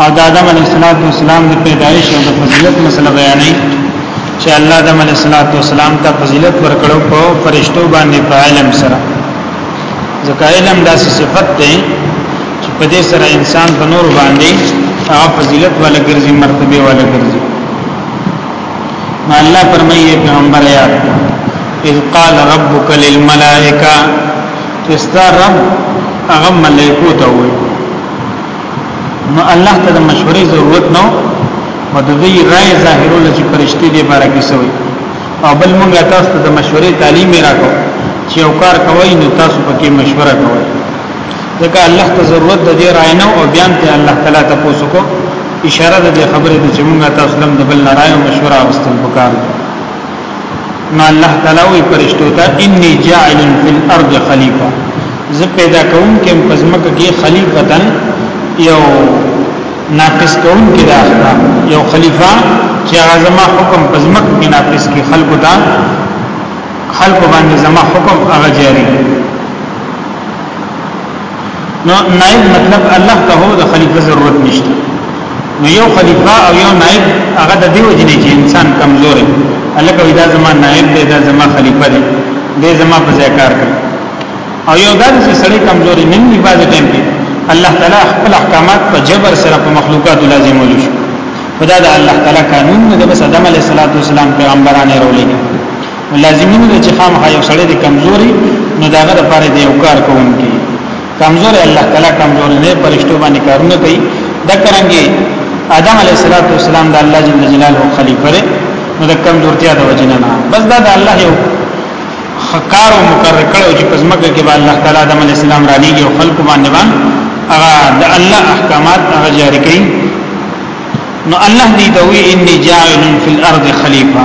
او د آدم علیه السلام د پیدایش او د فضیلت مسله بیانې چې الله آدم علیه السلام ته فضیلت ورکړو په فرشتو باندې په علم سره ځکه علم داسې صفت دی چې په دې سره انسان په نور باندې هغه فضیلت ولا ګرځي مرتبه ولا ګرځي الله فرمایي پیغمبر یاد اذ قال ربك للملائکه استرب هغه ملائکه ته وایي نو الله ته د مشورې ضرورت نو او د دې رائے ظاهرول چې پرشتي دې بارا کې سوي او بل موږ تاسو ته د مشورې تعلیم راکو چې یو کار کوي نو تاسو پکې مشوره کوئ ځکه الله ته ضرورت د دې رائے نو او بیان ته الله تعالی ته پوسو کو اشاره د خبرې د چې موږ تاسو لم د بل رائے او مشوره واستل پکار دي نو الله تعالی وی پرشتو ته انی جاعل فی الارض خلیفہ زه پیدا کوم کې پزمک کې خلیفتن یو نافذ کوم کې د احکام یو خلیفہ چې اعظم حکم پزمک کې نافذ کې خلق ته خلق باندې زما حکم هغه جاری نو نائب مطلب الله ته هو د خلیفہ ضرورت نشته نو یو خلیفہ او یو نائب هغه د دیو جنې چې انسان کمزور دی الله کوي دا زما نائب دی دا زما خلیفہ دی دې زما په ځای کار کوي او یو دا چې سړی کمزوري نه دی باز ټیم کې الله تعالی خپل احکامات په جبر سره په مخلوقات لازم ولي شو خدا دا الله تعالی قانون نه بس ادم علیه السلام پیغمبرانه رولې لازمي نه چې خامخا یو سړی د کمزوري نو داغه لپاره دی یو کار کوونکی کمزور الله تعالی کمزور نه پرشتو باندې کارونه کوي دا کرانګي آدم علیه السلام د الله جل جلاله خلیفہ دی نو د کمزورتیا د وجنه نه بس دا د الله یو خکار او مقرر کړو چې پزماګه کې به الله تعالی آدم علیه السلام را لېږي او خلق باندې باندې هغه د الله احکامات هغه جاری کړي نو الله دې دوی انی جاعل فی الارض خلیفہ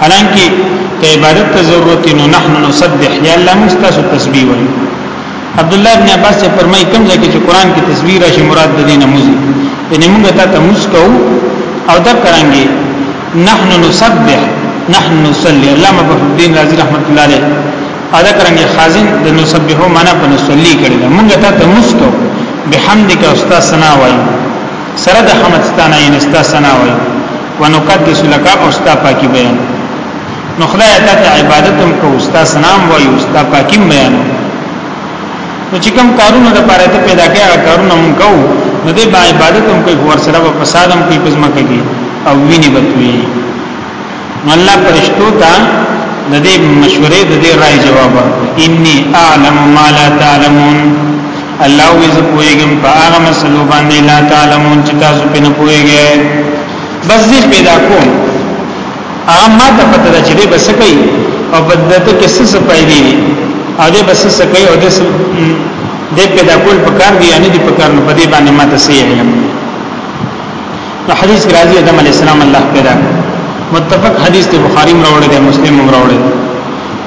حالانکه که عبادت ته ضرورت نو نحن نسبح یا الله مستاسو تسبیح وای عبد الله بن عباس فرمای کوم ځکه چې قران کې تسبیح راشي مراد د دینه موزي یعنی موږ ته ته مسکو او دا کرانګي نحن نسبح نحن نصلي الله مبدین رضی رحمت الله علیه ادا کرانګي خازن د نسبحو معنا په نصلي کړي موږ ته ته مسکو بحمدک استاد سنا وای سره د حمد ستانه یې استاد سنا وای ونقدس لك او ستا پاکي بیان نو خدای ته ته عبادت هم کو ستا سلام وایو ستا پاکي بیان نو چې کوم کارونه د پاره ته پیدا کړي هغه کارونه مونږ کو نو دې با عبادت هم کوي ور سره په فساد هم کوي پزما کوي او ویني بتوي نو الله پرشتو ته د دې مشورې د دې رائے جواب ورکړي اني اعلم ما لا تعلمون الله وی زه پوهیږم په هغه مسلو باندې لا تعلمون چې تاسو په نه پوهیږئ بس دې پیدا کوم هغه ما ته پته ده چې دې بس کوي او بدته کې څه څه پیدا دي او دې بس څه کوي او دې دې پیدا کول پکار دی یعنی دې پکار نه پدې باندې ما ته سي علم نو حدیث راځي آدم علی السلام الله پیدا متفق حدیث ته بخاری مروړي ده مسلم مروړي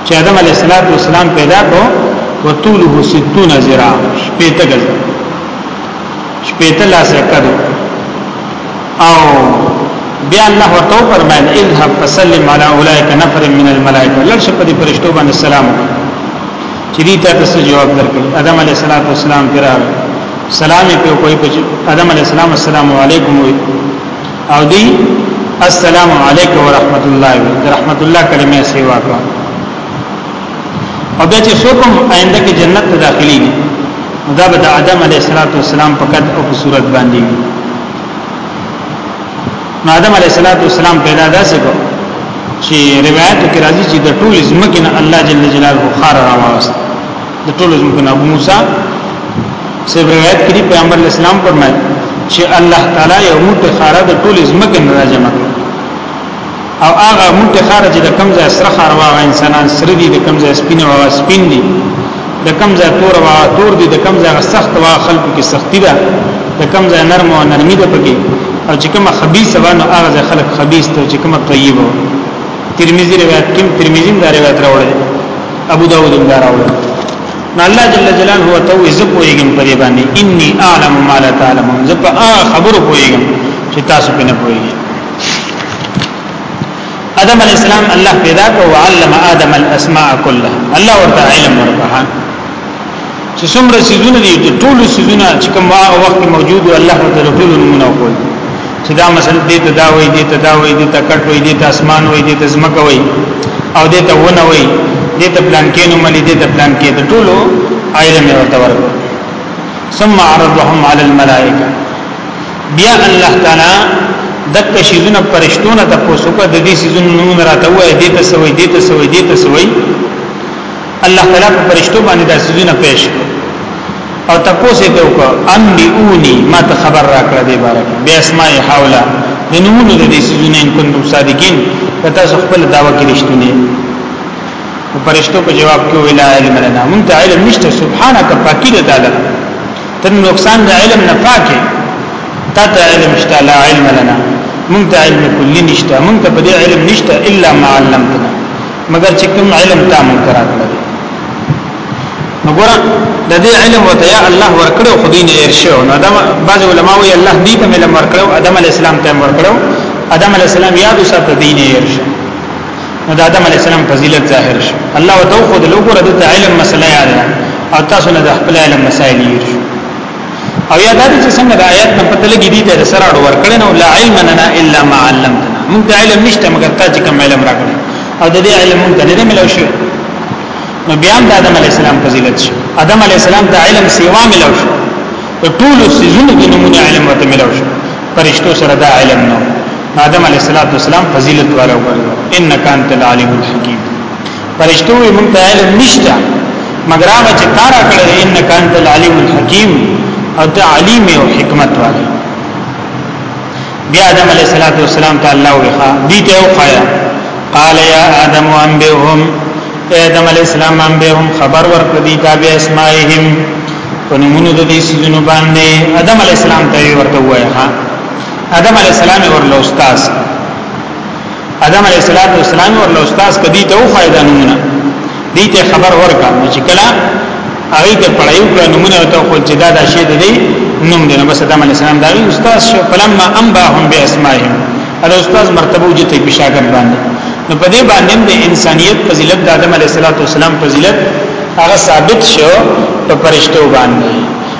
چې آدم علیه السلام پیدا کو وطوله 60 ذراع شپېته گز شپېته لاسه کړو او بیا الله ورته فرمایل اذهب فسلم على اولئك نفر من الملائکه لرشه په دې فرشتو باندې سلام چې دې ته تاسو جواب درکړي آدم علیه السلام پر سلام په کوئی په آدم علیه السلام السلام علیکم وي او دی السلام علیک ورحمت الله ورحمت الله کلمه سیوا کو او بیا چې څوکم آینده کې جنت ته داخلي دي دا به د آدم علیه السلام په قد او په صورت باندې وي نو آدم علیه السلام پیدا داسې کو چې روایت کې راځي چې د ټول ځمکې نه الله جل جلاله خار راوست د ټولو ځمکو نه ابو موسی سے روایت کړي پیغمبر اسلام فرمایي چې الله تعالی یو موټه خاره د ټولو ځمکو نه راجمع کړ او هغه موټه خاره چې د کمزې سره خاره واغ انسانان سره دي د کمزې سپینه واغ سپین دي د کمزې تور واغ تور دي د کمزې سخت واغ خلکو کې سختی ده د کمزې نرم او نرمي ده پکې او چې کومه خبيث وانه هغه خلک خبيث ته چې کومه طيبه ترمذی روایت کې ترمذی دا روایت راوړل ابو داود هم راوړل نو الله جل جلاله هو ته وي زه پويګم په دې باندې اني اعلم ما لا تعلمون زه په خبرو پويګم چې تاسو په نه پويګم ادم علی السلام الله پیدا کو علم ادم الاسماء كلها الله ورته علم ورکړه چې څومره سيزونه دي د ټولو سيزونه چې کوم هغه وخت موجود او الله تعالی ټول نمونه وکړ چې دا مثلا دې ته دا وایي دې ته دا وایي دې ته کټ وایي دې ته اسمان وایي دې ته زمکه وایي او دې ته ونه وایي دې ته پلان کې نو ملي دې ته پلان کې د ټولو علم ورته ورکړ ثم عرضهم على الملائکه بیا الله تعالی دک شیزونه پرشتونه د پوسوکه د دې سيزونو نمونه راته وایي دې ته سوي دې ته سوي دې ته سوي الله تعالی په فرشتو باندې د سيزونه پېښ او تاسو ته وکړه ان بيوني ما ته خبر راکړه دې بارک بیا اسماء حولا د نمونه د دې سيزونه ان کنتم صادقين پتا څو خپل داوا کې رښتونه فرشتو په جواب کې ویلا علم لنا مونږ ته علم نشته سبحانك پاکي د تعالی تر نقصان د علم نه پاکي تا ته علم شته لا علم لنا مونږ ته علم کلی نشته مونږ ته په دې علم نشته الا ما علمتنا مګر چې کوم علم تا مونږ ته راکړ وګوره د دې علم وته یا الله ورکړو خو دین یې ارشو نو ادم بعض علما وی الله دې ته علم ورکړو ادم علی السلام ته ورکړو ادم علی السلام یاد وساته دین یې ارشو نو د ادم علی السلام فضیلت ظاهر شو الله وته خو د لوګو رد علم مسله یاد او تاسو نه د خپل علم مسائل یې ارشو او یاد دې چې څنګه د آیات نه پته لګی دي ته سره اړ ورکړي نو لا علم لنا الا ما علمتنا موږ ته علم نشته مګر تا چې کوم علم راکړي او د دې علم موږ ته نه ملو شو نو بیا د آدم علی السلام فضیلت شو آدم علی السلام ته علم سیوا ملو شو په ټول سيزونو کې نمونه علم ورته ملو شو پرشتو سره دا علم نو آدم علی السلام فضیلت ورکړ انک انت العلیم الحکیم فرشتو یې مونږ ته علم نشته مگر هغه چې تا را کړی انک انت العلیم الحکیم او ته علیم او حکمت والی بیا آدم علیہ الصلوۃ والسلام ته الله وخا دي ته وخایا قال یا آدم انبئهم آدم علیہ السلام انبئهم خبر ورکړه دي تابع اسمائهم په نمونه د دې سيزونو باندې آدم علی السلام ته ورته وایي ها آدم علی السلام ورله استاد ادم علیه السلام ورله استاد کدی ته خو دا نمونه دې ته خبر ورکا نو چې کله هغه ته پړایو کړه نمونه ته خو چې دا دا شی دی نوم دی نو بس ادم علیه السلام دا استاد شو فلما انباهم باسمائهم دا استاد مرتبه وجته په شاګرد باندې نو په دې باندې د انسانيت فضیلت د آدم علیه السلام فضیلت هغه ثابت شو په پرشتو باندې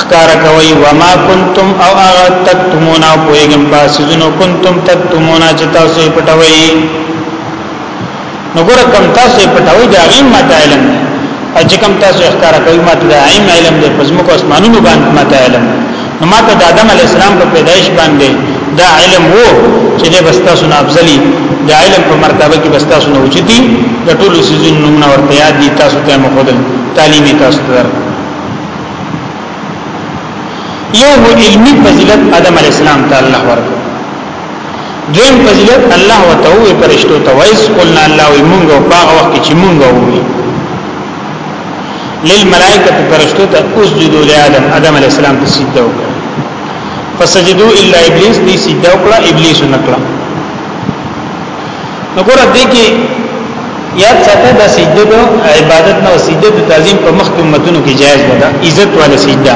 خکار کوي وما كنتم او اغا تکتمون او پویګم پاسیزونو كنتم تکتمون چې تاسو یې پټوي نو ګور کم تاسو یې پټوي دا غیم ماته علم دی او چې کم تاسو یې خکار کوي ماته دا غیم علم دی پس موږ اسمانونو باندې ماته علم نو ماته د آدم علی السلام په پیدایش باندې دا علم وو چې د بستا سن افضلی د علم په مرتبه کې بستا سن اوچتي د ټولو سيزونو نمونه ورته یاد دي تاسو ته مخدل تعلیمي تاسو درته یو علمی فضیلت آدم علی السلام ته الله ورکړ دویم فضیلت الله وتعالى پرشتو ته وایس قلنا الله مونږ او باغ وخت چې مونږ وو للملائکه پرشتو ته اسجدوا لآدم آدم علی السلام ته سجده وکړه فسجدوا الا ابلیس دې سجده وکړه ابلیس نکړه نو ګور دې کې یاد ساته د سجده د عبادت نه سجده د تعظیم په مخ کې امتونو کې جایز ده عزت والا سجده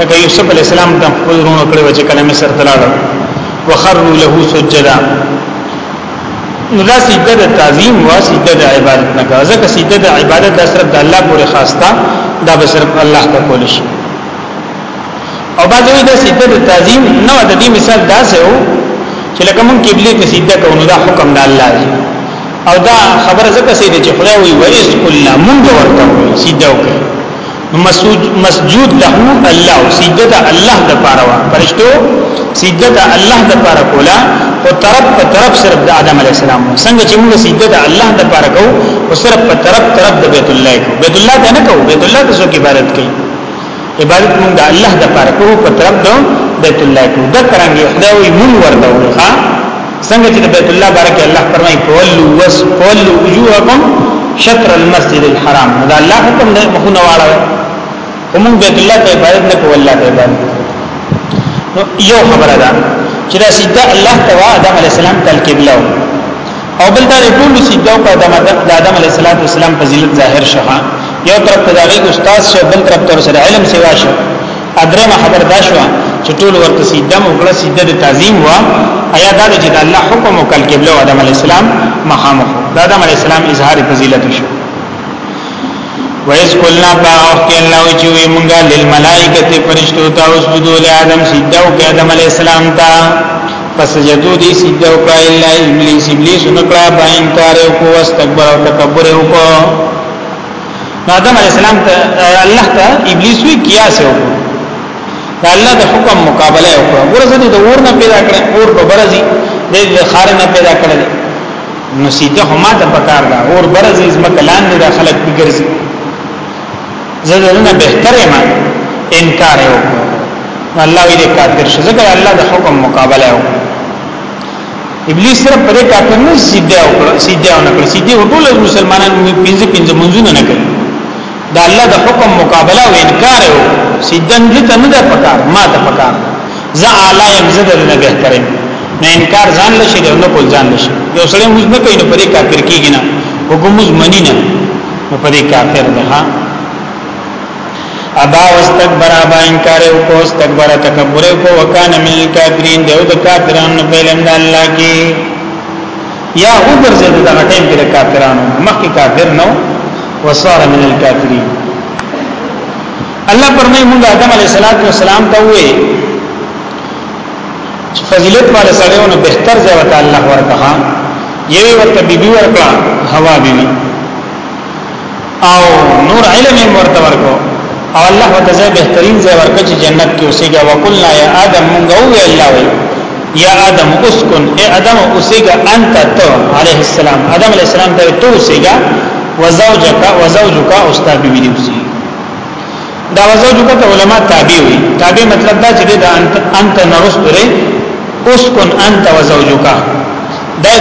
هغه یوسف علی السلام د خپل ورونو کړو چې کله مصر ته لاړ وخروا له سجدا نو دا سجده د تعظیم وا سجده د عبادت نه کا ځکه سجده د عبادت د صرف د الله پورې خاصه دا به صرف الله ته کول شي او بعضی دا سجده د تعظیم نه د دې مثال داسې وو چې لکه مونږ قبله ته سجده کوو نو دا حکم د الله دی او دا خبره زکه سي چې خدای وی وایس کله مونږ ورته سجده وکړو مسجود مسجود له الله سجده د الله د پاره وا پرشتو سجده د الله د پاره کولا او طرف په طرف صرف د آدم علی السلام څنګه چې موږ سجده د الله د پاره کوو او صرف په طرف طرف د بیت الله کو بیت الله ته نه کو بیت الله ته څوک عبادت کوي عبادت مونږ د الله د پاره کوو په طرف د بیت الله کوو دا څنګه خدای وي مونږ ورته ورخه څنګه چې بیت الله بارک الله فرمایي فولوا وس فولوا وجوهکم شطر المسجد الحرام دا الله حکم نه مخونه واړه کوم بیت الله ته عبادت نه کوو الله ته عبادت نو یو خبره ده چې دا سیده الله توا آدم علی السلام تل قبله او بل دا ټول سجده او قدم د آدم علیه السلام فضیلت ظاهر شوه یو طرف ته دغه استاد شه بل طرف ته سره علم سیوا شه ادرمه خبر دا شو چې ټول ورته سجده او کړه سجده د تعظیم وا ایا دا چې الله حکم وکړ قبله آدم علیه السلام مخامخ دا آدم علیه السلام اظهار فضیلت شو ویس کولنا پا وخت کې الله چې وی مونږه للملائکه فرشتو ته اسجدو له آدم سجده او آدم علی السلام ته فسجدو دي سجده او کړه الا ابلیس ابلیس نکړه با انکار او کو واستكبر او تکبر او کو آدم علی السلام ته الله ته ابلیس وی کیا سه او دا الله د حکم مقابله وکړه ورځ دې د اور نه پیدا کړ اور په برزي دې خار نه پیدا کړل نو سیده هم ته پکار دا اور برز ازم کلان دي خلک بګرځي زړه بهتره ما انکار یو الله دې کافر شي ځکه الله د حکم مقابله یو ابلیس سره پر کافر نه سیده او سیده او نه سیده ټول مسلمانان پنځه پنځه منځونه نه کوي دا الله د حکم مقابله او انکار یو سیدن دې ته نه ده پکار ما ته پکار زه اعلی یم زه دې نه بهتر یم نه انکار ځان لشي او نه کول ځان لشي یو سړی موږ نه کوي نو پرې کافر کیږي نه حکم موږ منی نه نو پرې کافر ده ها ابا واستكبر ابا انکار او کو استكبر تکبر کو وکانه من الکافرین دیو د کافرانو په لند الله کې یا وګرځید دغه ټیم کې د کافرانو مخکې کافر نو وصار من الکافرین الله پرمای موږ آدم علیه السلام ته وې فضیلت والے سړیونو بهتر ځای وته الله ورکړه یوه ورته بیبي ورکړه هوا بیبي او نور علم یې ورته ورکو او الله وتعالى بهترین ځای ورکړ چې جنت کې اوسېږي وکولنا یا ادم مونږ او الله وی یا ادم اسكن اے ادم اوسېږي انت تو عليه السلام ادم عليه السلام ته تو اوسېږي وزوجک وزوجک استاد بی بی اوسېږي دا وزوجک ته علما تابع وي تابع مطلب دا چې دا انت انت نرست لري اسكن انت وزوجک دا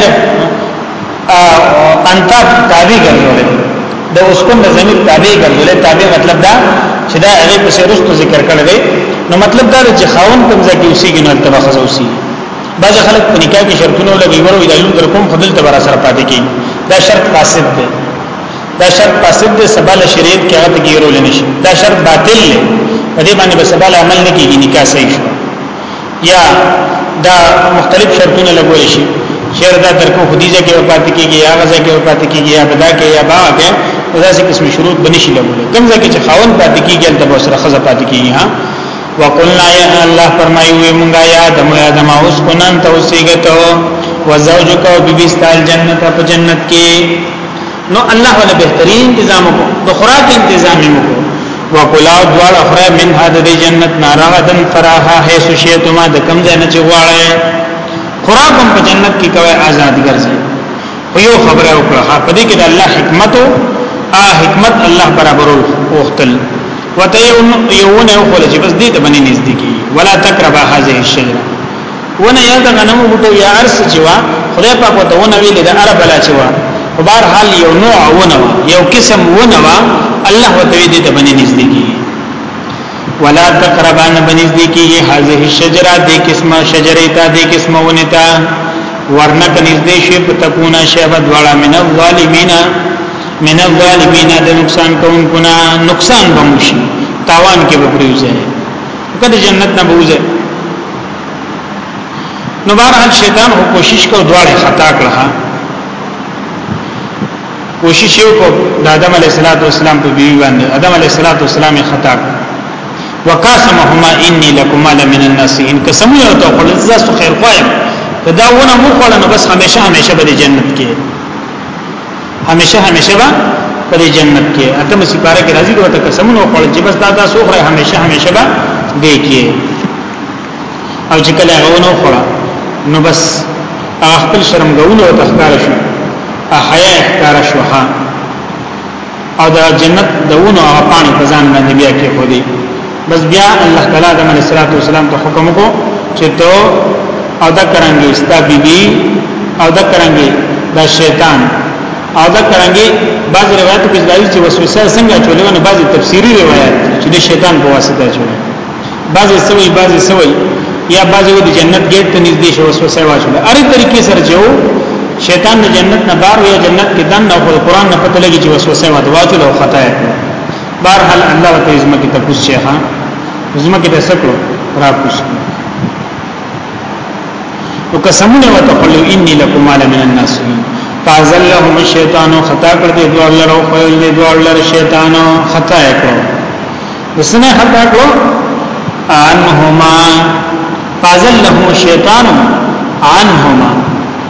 انت تابع ګرځولې د اسکن د ضمیر تابع ګرځولې تابع مطلب دا چې دا هغه په سرستو ذکر کړل دی نو مطلب دا چې خاون کوم ځای کې اوسېږي نو تبع خزه اوسي بعض خلک په نکاح کې شرطونه لګي ورو د علم در کوم خدل تبع سره پاتې کی دا شرط فاسد دی دا شرط فاسد دی سبا له شریعت کې هغه تغییر ولنشي دا شرط باطل دی په دې باندې به سبا عمل نه کیږي نکاح صحیح شو یا دا مختلف شرطونه لګول شي شعر دا ترکو خدیجه کې وفات کیږي یا غزه کې وفات کیږي یا بدا کې یا با کې دا څه قسم شروط بنشي لګول کوم ځکه چې خاون پات کیږي تل به سره خزه پات کیږي ها وقلنا یا الله فرمایو موږ یا آدم یا آدم اوس کو نن ته اوسېګته وزوجک او بیبي ستال جنت په جنت کې نو الله ولا بهترین تنظیم کو د خوراک تنظیم کو وکلا دوال اخره من هذا دی جنت ناراغتن فراها حيث شئتما د کم ځای نه چغواړی خوراک هم په جنت کې کوي آزاد ګرځي خو یو خبره وکړه په دې کې د الله حکمت او حکمت الله برابر وختل وته یو نه خو چې بس دې ته باندې نږدې کی ولا تقربا هذه الشجره ونه یا د غنمو بوټو یا ارس چې وا خدای پاک ته ونه ویل د عرب لا چې وا په بهر حال یو نوع ونه وا یو قسم ونه وا الله وتعالى دې ته باندې نږدې کی ولا تقربا نه باندې نږدې کی هذه الشجره دې قسمه شجره ته دې قسمه ونه ته ورنه نږدې شي په تکونه شهبت والا من الظالمین من الظالمین د نقصان کوونکو نه نقصان بمشي تاوان کې به پریوځي کله جنت نه بوزه نو بهرحال شیطان هو کوشش کو دواړه خطا کړه کوشش یو کو د آدم علی السلام په بیوی باندې آدم علی السلام خطا کړ وقاسمهما انی لکما لمن الناسین قسم یو ته خپل زاسو خیر خوایم دا ونه مو خړنه بس همیشه همیشه به جنت کې همیشه همیشه با په دې جنت کې اته مې سپاره کې راځي دوته قسمونه وکړل چې بس دا دا سوخره همیشه همیشه با دې کې او چې کله غوونه وکړه نو بس خپل شرمګونه او تخکار شو احیا احکار شو ها او دا جنت دونو هغه پانی په ځان باندې بیا کې خو دې بس بیا الله تعالی د علیه الصلاۃ والسلام ته حکم وکړو چې ته او دا کرانګي ستا بیبي او دا کرانګي دا شیطان او دا کرانګي بعض روایت کې ځایي چې وسوسه څنګه چولې ونه بعض تفسیری روایت چې د شیطان په واسطه چولې بعض سوي بعض سوي یا بعض د جنت گیټ ته نږدې شو وسوسه واچولې اره طریقې سره جو شیطان د جنت نه بار یا جنت کې دن او قرآن نه پته لګي چې وسوسه واچولې او خطا یې بهرحال الله وتعالى زمکه ته کوس شيخه زمکه ته سکړو را کوس او قسمونه وتقلو اني لكم على من الناس فازلهم الشیطان خطا کړ دې دوه لرو په دې دوه لر شیطان خطا کړو وسنه خطا کړو انهما فازلهم الشیطان عنهما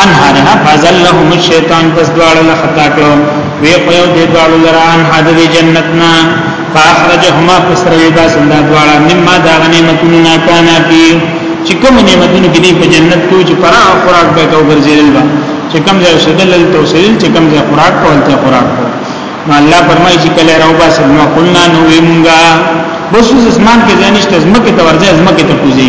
ان هدنا فزلهم الشیطان پس دواړه له خطا کړو وی خو یو دی دواړو لرا ان حد دی جنتنا فاخرجهما فسر یدا سندا دواړه مما دا نعمتونه نا کانا پی چې کوم نعمتونه کې دی په جنت کې چې پرا خوراک به کو ګرځیدل با چې کوم ځای سدل توسل چې کوم ځای خوراک کولته خوراک کو نو الله فرمایي چې کله راو با سر نو قلنا نو ویمږه بس اسمان کې ځانشته زمکه تورځه زمکه ته کوزي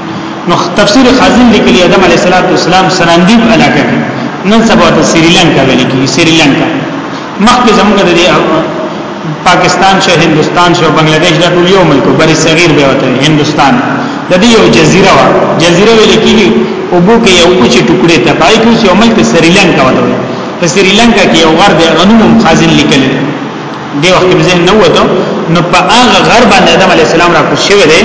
نو تفسیر خازن لیکلی آدم علیه السلام سراندیب علاقه کې نن سبا ته سریلانکا ویل کی سریلانکا مخکې زموږ د پاکستان شه هندستان شه بنگلاديش دا ټول یو ملک بری صغیر به وته هندستان د دې یو جزیره وا جزیره ویل کیږي او بو کې یو کوچ ټوکړه ته پای کې یو ملک سریلانکا وته په سریلانکا کې یو غر د انوم خازن لیکل دی وخت کې ځین نه وته نو په هغه غر باندې آدم علی السلام را کوز شوی دی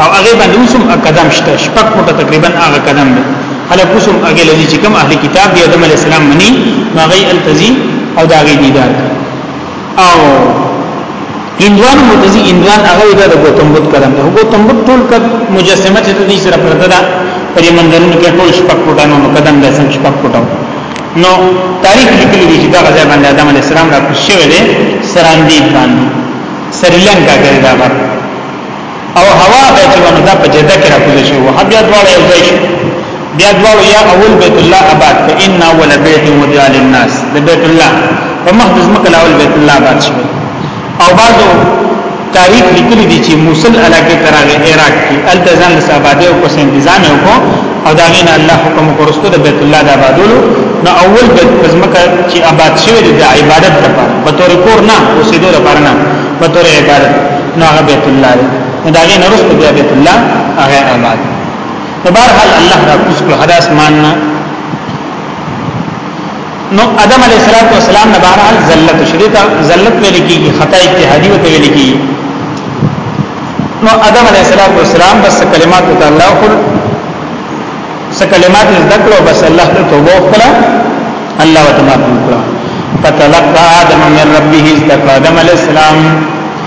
او هغه باندې اوسم قدم شته شپږ فوټه تقریبا هغه قدم دی هله کوسم هغه لذي چې کوم اهلي کتاب دی آدم علی السلام منی هغه التزی او داغي دیدار او اندوان متزی اندوان هغه د گوتم بدھ کرم ده گوتم بدھ ټول کد مجسمه چې د دې سره پرته ده پرې منځونو کې ټول شپږ فوټه نو قدم ده سم شپږ فوټه نو تاریخ لیکلی دی چې دا غزه باندې آدم علی السلام را کوشش ویلې سراندی باندې سریلانکا کې دا غر او هوا به چې ونه دا په جده کې را کوزه شو او بیا دواړه یو ځای شو بیا دواړه یا اول بیت الله آباد په ان اول بیت وضع للناس د بیت الله په مخدز مکه اول بیت الله آباد شو او بعضو تاریخ لیکلی دی چې موصل علاقه تراغه عراق کې التزام صاحباده او کوس انتظام یو کو او دا غین الله حکم ورستو د بیت الله د آبادولو نو اول بیت پزمکه چې آباد شوی د عبادت لپاره په تور کور نه اوسېدو لپاره نه په تور عبادت نو هغه بیت الله دی نو دا غین ورستو بیا بیت الله هغه آباد په بهر حال الله را کوس کړ حداث مان نو ادم علیه السلام نه بهرحال ذلت شدی ته ذلت ویل کیږي خطا اجتهادي وته ویل کیږي نو ادم علیه السلام بس کلمات تعالی خپل س کلمات ذکر او بس الله ته توبه وکړه الله وتعالى وکړه فتلقى آدم من ربه استقى آدم علیه السلام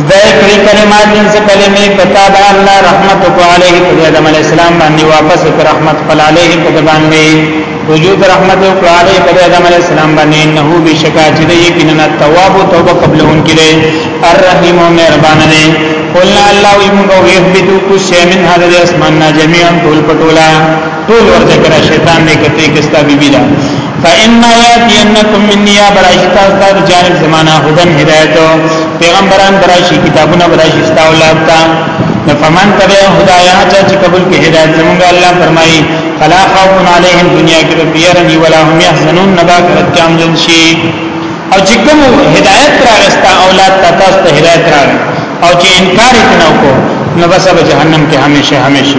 زده کړی کلمات انس کلمې پتا دا الله رحمت کو علیه په آدم علی السلام باندې واپس پر رحمت فل علیه په باندې وجود رحمت کو علیه په آدم علی السلام باندې انه بشکا چې دی کینه تواب توبه قبل اون کړي الرحیم مهربان دی قلنا الله یمغو یثبتو کو شی من هذا الاسمان جميعا طول پټولا ټول ورته کرا شیطان دې کته کستا بیبی دا فإما يأتينكم مني يا برائش تاسو ته جانب زمانہ هدن هدایت پیغمبران برائشی کتابونه برائشی ستا اولاد تا فمن تبع هدايا چا چې قبول کې هدایت زمونږ الله فرمایي فلا خوف عليهم دنیا کې بيرني ولا هم يحزنون نبا کرت جام جن شي او چې کوم هدایت راغستا اولاد تا تاسو ته هدایت راغ او چې انکار یې نه وکړو نو بس به جهنم کې همیشه همیشه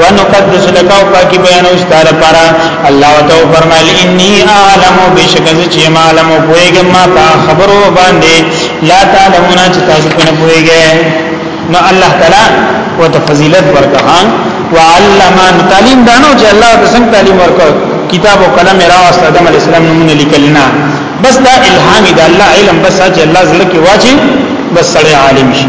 ونقدس لك او پاکي بیانو ستاره پرا الله تو فرمایل اني اعلم بشک از چې ما علم پويګم ما په خبرو باندې لا تعلمون چې تاسو په نه پويګې نو الله تعالی وته فضیلت ورکړه وعلمان تعلیم دانو چې الله د څنګه تعلیم ورکړ کتاب او قلم راوست آدم علی السلام نمونه لیکلنا بس دا الهام دی الله علم بس چې الله زړه کې واجب بس سړی عالم شي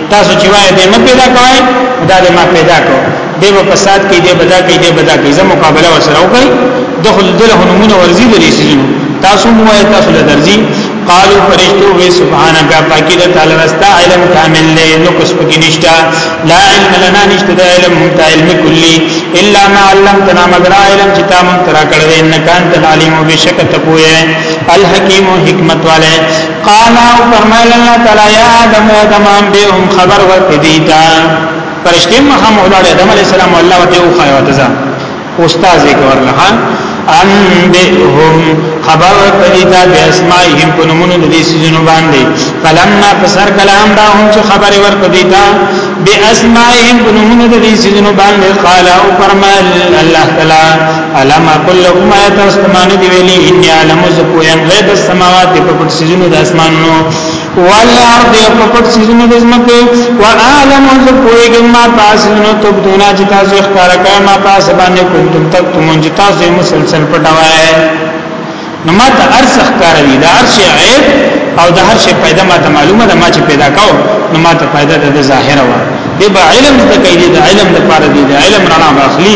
تاسو چې وای دې مې پیدا کوي دا دې ما پیدا کو دې په فساد کې دې بدا کې دې بدا کې زمو مقابله وسره وکړي دخل دله نمونه ورزي دې سيزونو تاسو مو وای تاسو له درځي قالو فرشتو وی سبحانکا پاکی دا تعالی رستا علم کامل لے نقص پکی نشتا لا علم لنا نشتا دا علم ممتا علم کلی الا ما علمتنا مگر علم چتا ممترا کردے انکان تلعلیم و بشکت پوئے الحکیم و حکمت والے قال او فرمایل الله تعالی یا آدم یا آدم انبیهم خبر ورکړي دیتا فرشتي مخه مولا آدم علی السلام الله وته او خایو تزا استاد یې ورله انبئهم خبر ورکړي تا به اسماءهم په نمونه د دې سيزونو باندې فلما فسر کلام دا هم چې خبر ورکړي تا به اسماءهم په نمونه د دې سيزونو باندې قال او فرمایل الله تعالی علم اقول لكم آیت استمان دی ویلی انی علم زکوین غیب السماوات په پټ سيزونو د اسمانونو والارض په پټ سيزونو د زمکه واعلم زکویګم ما تاسونو تبدونا چې تاسو ښکار کړئ ما تاسو باندې کنتم تکتمون چې تاسو مسلسل پټوای نو ما ته ارس ښکار دی دا ارش عیب او د هر شي پیدا ما ته معلومه ده ما چې پیدا کاو نو ما ته پیدا ده ظاهره و دی به علم د کیدی د علم د پاره دی د علم رڼا باخلی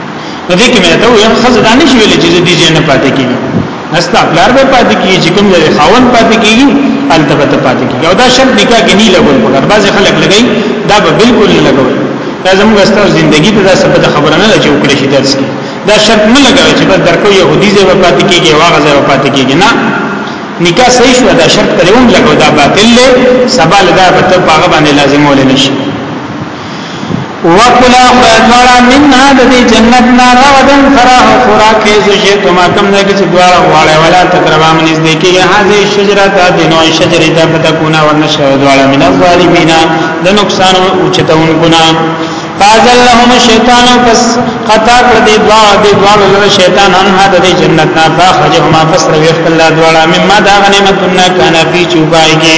نو دې کې مې ته یو خزه دانه شي ویل چې دې ځای نه پاتې کیږي نستا پلار به پاتې کیږي چې کوم ځای خاون پاتې کیږي التبته پاتې کیږي او دا شرط نکاح کې نه لګول پکار بعض خلک لګي دا به بالکل نه لګول دا زموږ ستاسو ژوندۍ ته دا سبب خبره نه چې وکړي شي درس کې دا شرط نه لګوي چې بس درکو يهودي ځای به پاتې کیږي واغه ځای به پاتې کیږي نه نکاح صحیح شو دا شرط پرې هم لګو دا باطل دی سبا لدا به ته پاغه باندې لازم ولې نشي وکلا خدای دواړه منها د دې جنت نه راودن فراه خوراک یې زوجه تما کوم نه کې دواړه واړه ولا تقربا من دې کې هذه شجره دا د نوع شجره دا فتكونا ونشو دواړه من الظالمین د نقصان او چتون ګنا فازل لهم الشیطان پس قطع کړ دې دوا دې دوا له شیطان ان هدا دې جنت نه فاخرجهما فسر ویخت الله دواړه مما دا غنیمتنا کان فی چوبایږي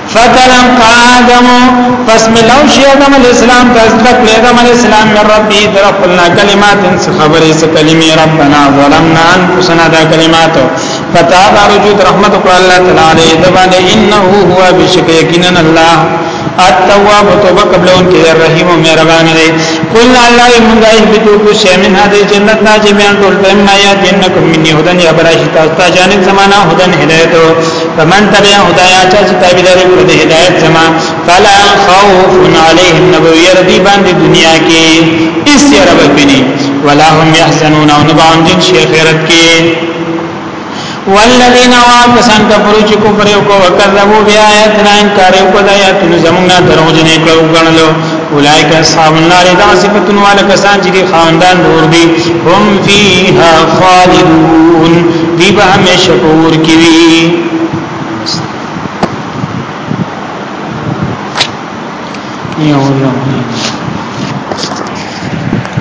فتلقى آدم پس ملاو شي آدم علی السلام د ذکر آدم علی السلام من ربي در خپلنا کلمات انس خبرې څه کلمې ربنا ظلمنا انفسنا دا کلمات فتا رجوت رحمت کو الله تعالی دې باندې انه هو بشک یقینا الله التواب توبه قبلون کې الرحیم او مهربان دی قل الله یمدای بتو کو شیمن هده جنت نا جمیان ټول پم ما یا جنکم منی هدن یا براشتا تا جانب زمانہ هدن هدایت فمن تبع هدايا چا چې تابعداري کړې د هدایت زما فلا خوف عليهم نبوي ربي باندې دنیا کې اس یې رب بني ولا هم يحزنون او نبان جن شي خیرت کې والذین واکسان کفرو چې کفر یو کو وکړو بیا آیاتنا انکار یو کو د آیاتونو زمونږه دروځنه کړو غنلو اولائک اصحاب النار دا صفتون والا کسان چې دی خاندان دور دی هم فیها خالدون دی به همیشه پور کی وی یو الله